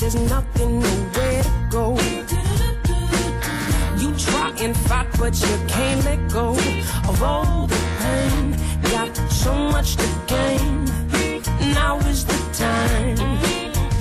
there's nothing nowhere to go. You try and fight, but you can't let go of all the pain. Got so much to gain.